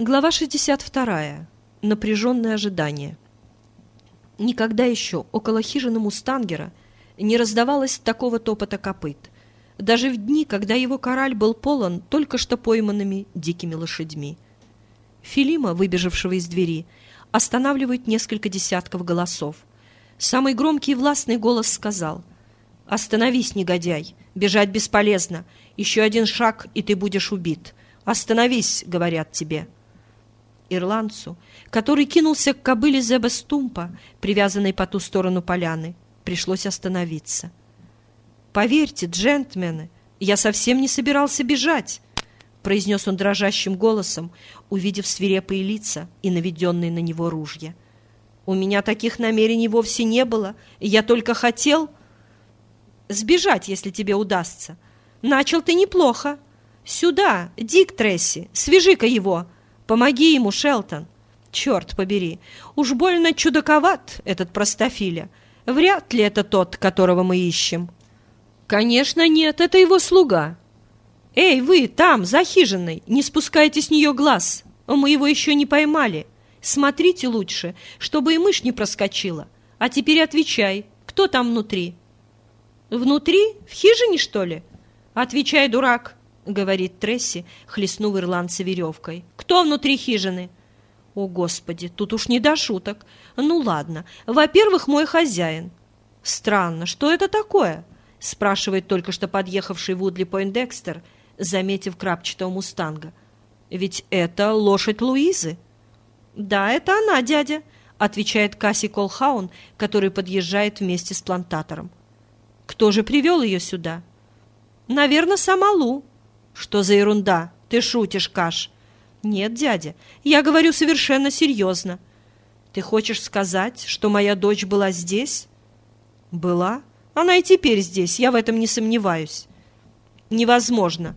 Глава 62. Напряженное ожидание. Никогда еще около хижины Мустангера не раздавалось такого топота копыт, даже в дни, когда его кораль был полон только что пойманными дикими лошадьми. Филима, выбежавшего из двери, останавливает несколько десятков голосов. Самый громкий и властный голос сказал «Остановись, негодяй! Бежать бесполезно! Еще один шаг, и ты будешь убит! Остановись!» — говорят тебе ирландцу, который кинулся к кобыле Зеба Стумпа, привязанной по ту сторону поляны. Пришлось остановиться. «Поверьте, джентльмены, я совсем не собирался бежать», произнес он дрожащим голосом, увидев свирепые лица и наведенные на него ружья. «У меня таких намерений вовсе не было, я только хотел...» «Сбежать, если тебе удастся. Начал ты неплохо. Сюда, Дик Тресси, свяжи-ка его!» Помоги ему, Шелтон. Черт побери, уж больно чудаковат этот простофиля. Вряд ли это тот, которого мы ищем. Конечно, нет, это его слуга. Эй, вы там, за хижиной, не спускайте с нее глаз. Мы его еще не поймали. Смотрите лучше, чтобы и мышь не проскочила. А теперь отвечай, кто там внутри? Внутри? В хижине, что ли? Отвечай, дурак. — говорит Тресси, хлестнув ирландца веревкой. «Кто внутри хижины?» «О, Господи, тут уж не до шуток. Ну, ладно. Во-первых, мой хозяин». «Странно, что это такое?» — спрашивает только что подъехавший Вудли Пойндекстер, заметив крапчатого мустанга. «Ведь это лошадь Луизы». «Да, это она, дядя», — отвечает Касси Колхаун, который подъезжает вместе с плантатором. «Кто же привел ее сюда?» «Наверное, сама Лу», «Что за ерунда? Ты шутишь, Каш?» «Нет, дядя, я говорю совершенно серьезно». «Ты хочешь сказать, что моя дочь была здесь?» «Была? Она и теперь здесь, я в этом не сомневаюсь». «Невозможно.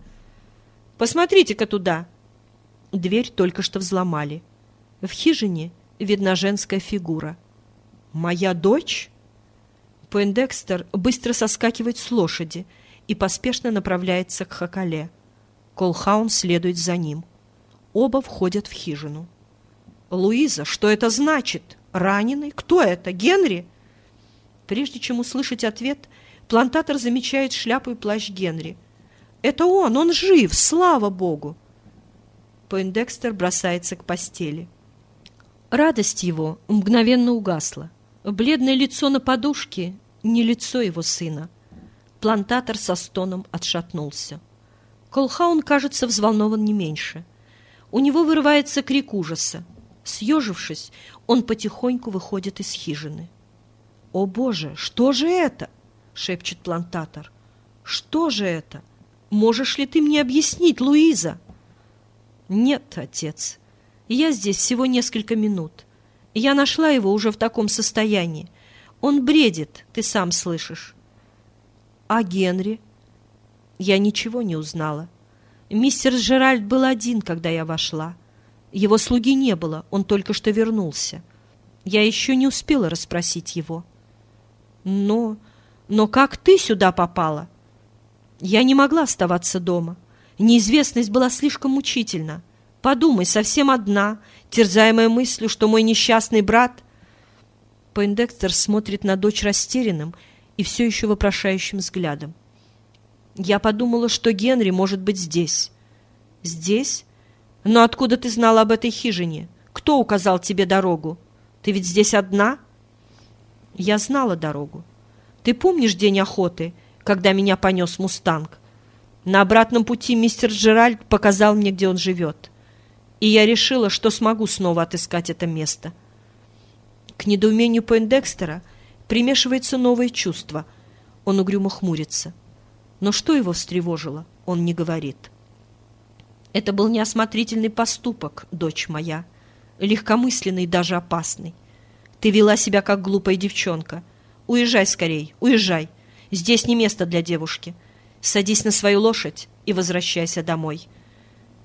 Посмотрите-ка туда». Дверь только что взломали. В хижине видна женская фигура. «Моя дочь?» Пендекстер быстро соскакивает с лошади и поспешно направляется к Хакале. Колхаун следует за ним. Оба входят в хижину. «Луиза, что это значит? Раненый? Кто это? Генри?» Прежде чем услышать ответ, плантатор замечает шляпу и плащ Генри. «Это он! Он жив! Слава Богу!» Пойндекстер бросается к постели. Радость его мгновенно угасла. Бледное лицо на подушке — не лицо его сына. Плантатор со стоном отшатнулся. Колхаун, кажется, взволнован не меньше. У него вырывается крик ужаса. Съежившись, он потихоньку выходит из хижины. «О, Боже, что же это?» — шепчет плантатор. «Что же это? Можешь ли ты мне объяснить, Луиза?» «Нет, отец. Я здесь всего несколько минут. Я нашла его уже в таком состоянии. Он бредит, ты сам слышишь». «А Генри?» Я ничего не узнала. Мистер Джеральд был один, когда я вошла. Его слуги не было, он только что вернулся. Я еще не успела расспросить его. Но... но как ты сюда попала? Я не могла оставаться дома. Неизвестность была слишком мучительна. Подумай, совсем одна, терзаемая мыслью, что мой несчастный брат... Пойндекстер смотрит на дочь растерянным и все еще вопрошающим взглядом. Я подумала, что Генри может быть здесь. Здесь? Но откуда ты знала об этой хижине? Кто указал тебе дорогу? Ты ведь здесь одна? Я знала дорогу. Ты помнишь день охоты, когда меня понес мустанг? На обратном пути мистер Джеральд показал мне, где он живет. И я решила, что смогу снова отыскать это место. К недоумению Пойндекстера примешивается новое чувство. Он угрюмо хмурится. — но что его встревожило, он не говорит. Это был неосмотрительный поступок, дочь моя, легкомысленный даже опасный. Ты вела себя как глупая девчонка. Уезжай скорей, уезжай. Здесь не место для девушки. Садись на свою лошадь и возвращайся домой.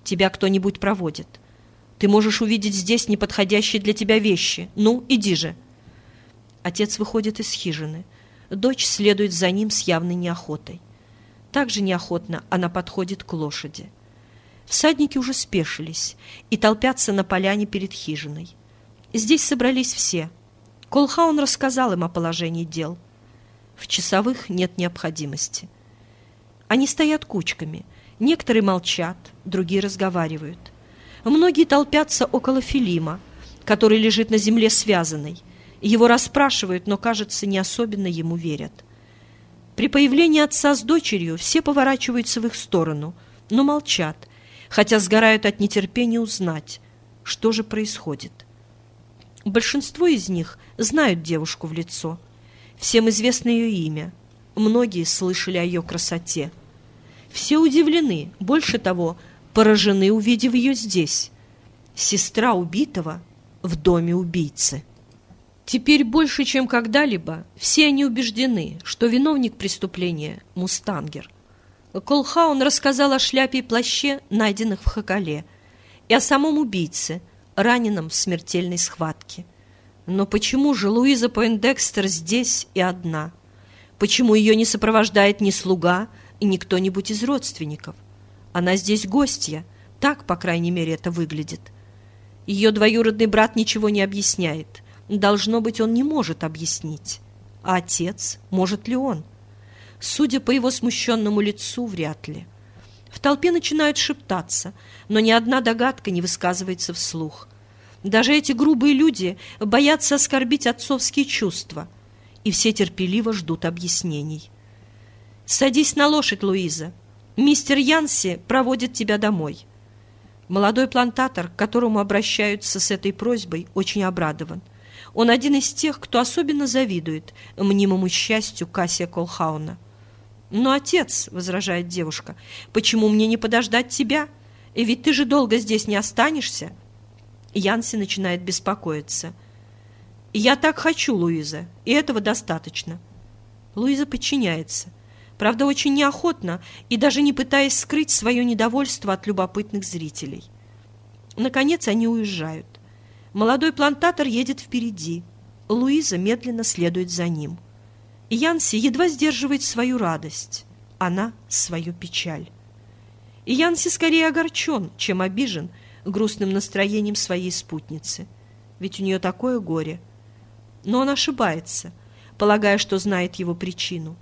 Тебя кто-нибудь проводит. Ты можешь увидеть здесь неподходящие для тебя вещи. Ну, иди же. Отец выходит из хижины. Дочь следует за ним с явной неохотой. Также неохотно она подходит к лошади. Всадники уже спешились и толпятся на поляне перед хижиной. Здесь собрались все. Колхаун рассказал им о положении дел. В часовых нет необходимости. Они стоят кучками. Некоторые молчат, другие разговаривают. Многие толпятся около Филима, который лежит на земле связанный. Его расспрашивают, но, кажется, не особенно ему верят. При появлении отца с дочерью все поворачиваются в их сторону, но молчат, хотя сгорают от нетерпения узнать, что же происходит. Большинство из них знают девушку в лицо. Всем известно ее имя. Многие слышали о ее красоте. Все удивлены, больше того, поражены, увидев ее здесь. Сестра убитого в доме убийцы. Теперь больше, чем когда-либо, все они убеждены, что виновник преступления – Мустангер. Колхаун рассказал о шляпе и плаще, найденных в Хакале, и о самом убийце, раненом в смертельной схватке. Но почему же Луиза Пойндекстер здесь и одна? Почему ее не сопровождает ни слуга ни кто-нибудь из родственников? Она здесь гостья, так, по крайней мере, это выглядит. Ее двоюродный брат ничего не объясняет. Должно быть, он не может объяснить. А отец, может ли он? Судя по его смущенному лицу, вряд ли. В толпе начинают шептаться, но ни одна догадка не высказывается вслух. Даже эти грубые люди боятся оскорбить отцовские чувства, и все терпеливо ждут объяснений. «Садись на лошадь, Луиза. Мистер Янси проводит тебя домой». Молодой плантатор, к которому обращаются с этой просьбой, очень обрадован. Он один из тех, кто особенно завидует мнимому счастью Кассия Колхауна. «Но, отец», — возражает девушка, — «почему мне не подождать тебя? Ведь ты же долго здесь не останешься». Янси начинает беспокоиться. «Я так хочу, Луиза, и этого достаточно». Луиза подчиняется. Правда, очень неохотно и даже не пытаясь скрыть свое недовольство от любопытных зрителей. Наконец они уезжают. Молодой плантатор едет впереди. Луиза медленно следует за ним. Янси едва сдерживает свою радость, она — свою печаль. И Янси скорее огорчен, чем обижен грустным настроением своей спутницы. Ведь у нее такое горе. Но он ошибается, полагая, что знает его причину.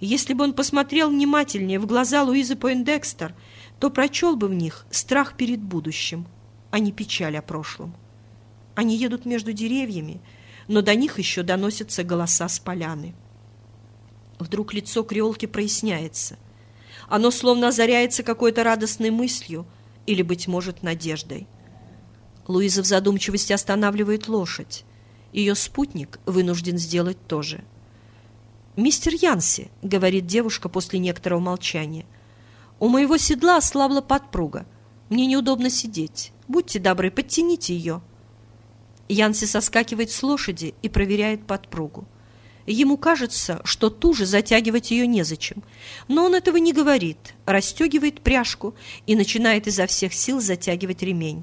Если бы он посмотрел внимательнее в глаза Луизы Пойндекстер, то прочел бы в них страх перед будущим, а не печаль о прошлом. Они едут между деревьями, но до них еще доносятся голоса с поляны. Вдруг лицо креолки проясняется. Оно словно озаряется какой-то радостной мыслью или, быть может, надеждой. Луиза в задумчивости останавливает лошадь. Ее спутник вынужден сделать то же. «Мистер Янси», — говорит девушка после некоторого молчания, — «у моего седла ослабла подпруга. Мне неудобно сидеть. Будьте добры, подтяните ее». Янси соскакивает с лошади и проверяет подпругу. Ему кажется, что туже затягивать ее незачем, но он этого не говорит, расстегивает пряжку и начинает изо всех сил затягивать ремень.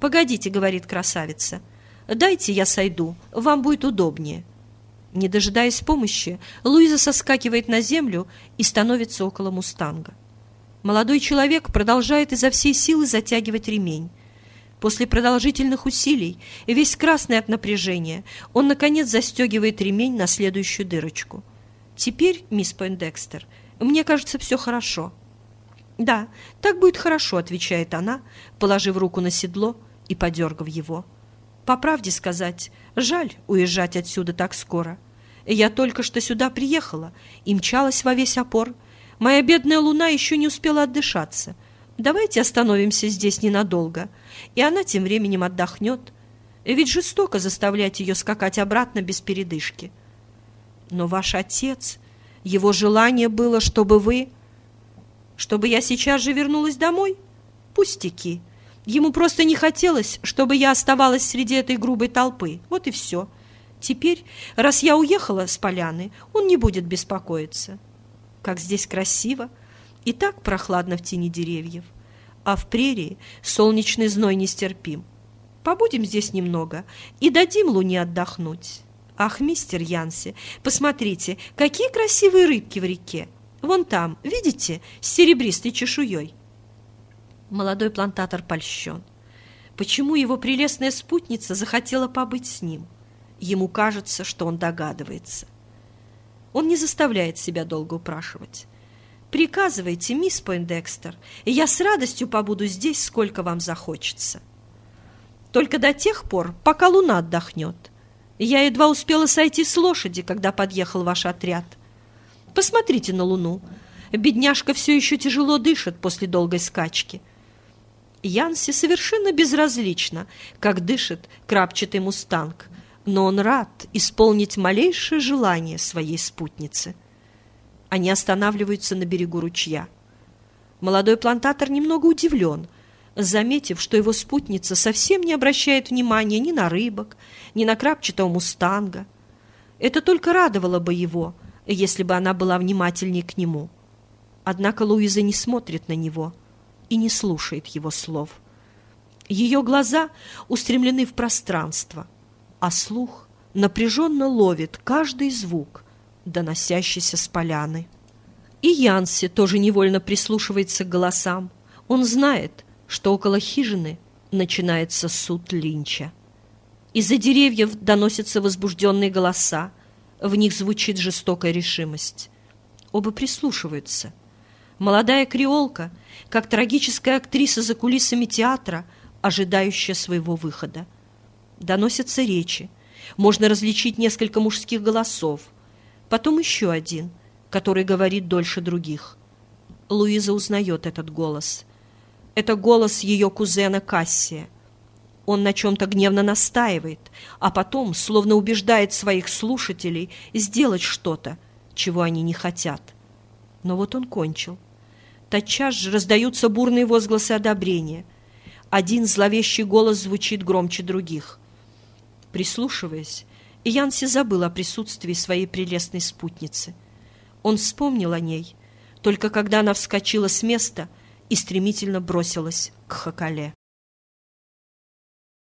«Погодите», — говорит красавица, — «дайте я сойду, вам будет удобнее». Не дожидаясь помощи, Луиза соскакивает на землю и становится около мустанга. Молодой человек продолжает изо всей силы затягивать ремень. После продолжительных усилий, весь красный от напряжения, он, наконец, застегивает ремень на следующую дырочку. «Теперь, мисс Пойндекстер, мне кажется, все хорошо». «Да, так будет хорошо», — отвечает она, положив руку на седло и подергав его. «По правде сказать, жаль уезжать отсюда так скоро. Я только что сюда приехала и мчалась во весь опор. Моя бедная луна еще не успела отдышаться. Давайте остановимся здесь ненадолго, и она тем временем отдохнет. Ведь жестоко заставлять ее скакать обратно без передышки. Но ваш отец, его желание было, чтобы вы... Чтобы я сейчас же вернулась домой? Пустяки. Ему просто не хотелось, чтобы я оставалась среди этой грубой толпы. Вот и все. Теперь, раз я уехала с поляны, он не будет беспокоиться. Как здесь красиво! И так прохладно в тени деревьев, а в прерии солнечный зной нестерпим. Побудем здесь немного и дадим луне отдохнуть. Ах, мистер Янси, посмотрите, какие красивые рыбки в реке. Вон там, видите, с серебристой чешуей. Молодой плантатор польщен. Почему его прелестная спутница захотела побыть с ним? Ему кажется, что он догадывается. Он не заставляет себя долго упрашивать. «Приказывайте, мисс Пойндекстер, и я с радостью побуду здесь, сколько вам захочется. Только до тех пор, пока луна отдохнет. Я едва успела сойти с лошади, когда подъехал ваш отряд. Посмотрите на луну. Бедняжка все еще тяжело дышит после долгой скачки». Янси совершенно безразлично, как дышит крапчатый мустанг, но он рад исполнить малейшее желание своей спутницы. Они останавливаются на берегу ручья. Молодой плантатор немного удивлен, заметив, что его спутница совсем не обращает внимания ни на рыбок, ни на крапчатого мустанга. Это только радовало бы его, если бы она была внимательнее к нему. Однако Луиза не смотрит на него и не слушает его слов. Ее глаза устремлены в пространство, а слух напряженно ловит каждый звук, доносящийся с поляны. И Янси тоже невольно прислушивается к голосам. Он знает, что около хижины начинается суд Линча. Из-за деревьев доносятся возбужденные голоса, в них звучит жестокая решимость. Оба прислушиваются. Молодая креолка, как трагическая актриса за кулисами театра, ожидающая своего выхода. Доносятся речи. Можно различить несколько мужских голосов. Потом еще один, который говорит дольше других. Луиза узнает этот голос. Это голос ее кузена Кассия. Он на чем-то гневно настаивает, а потом, словно убеждает своих слушателей сделать что-то, чего они не хотят. Но вот он кончил. Тотчас же раздаются бурные возгласы одобрения. Один зловещий голос звучит громче других. Прислушиваясь, Янси забыл о присутствии своей прелестной спутницы. Он вспомнил о ней, только когда она вскочила с места и стремительно бросилась к Хакале.